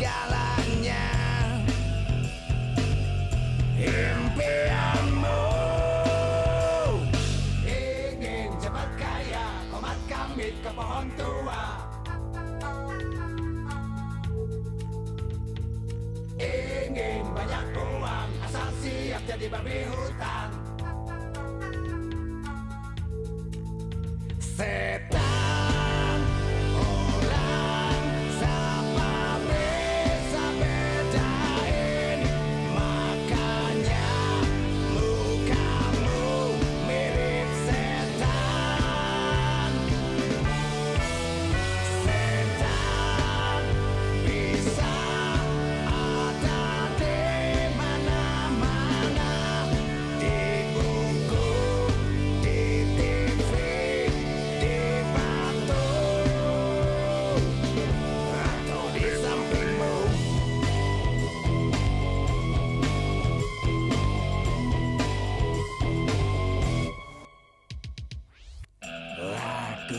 segalanya. Impianmu. Ingin cepat kaya Komat kambit ke pohon tua. Ingin banyak uang Asal siap jadi babi hutan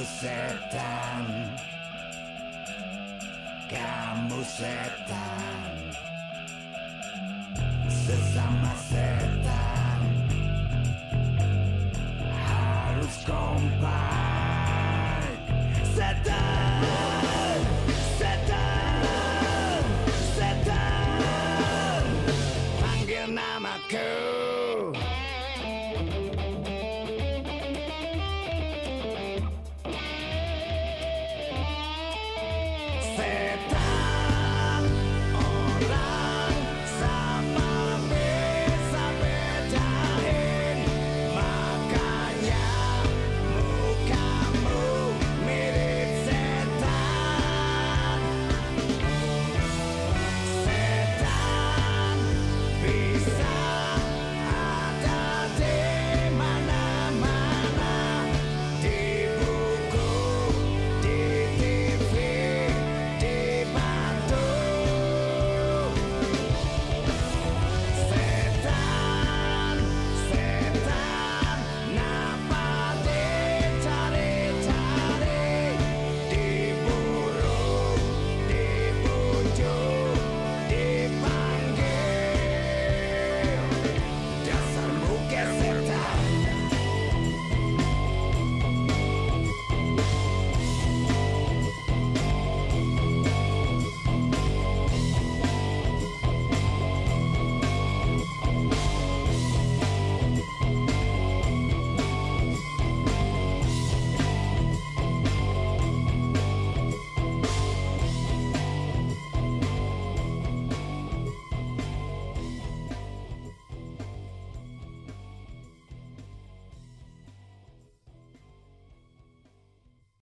Kamusetan. Kamusetan. Sesama setan